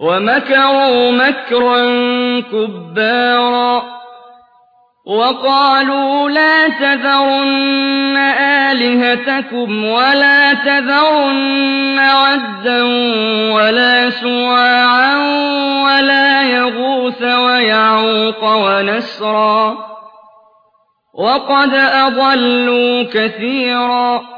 وَمَكَرُوا مَكْرًا كُبَّارًا وَقَالُوا لَا تَذَرُنَّ آلِهَتَكُمْ وَلَا تَذَرُنَّ وَدًّا وَلَا سُوَاعًا وَلَا يَغُوثَ وَيَعُوقَ وَنَسْرًا وَقَدْ أَضَلُّوا كَثِيرًا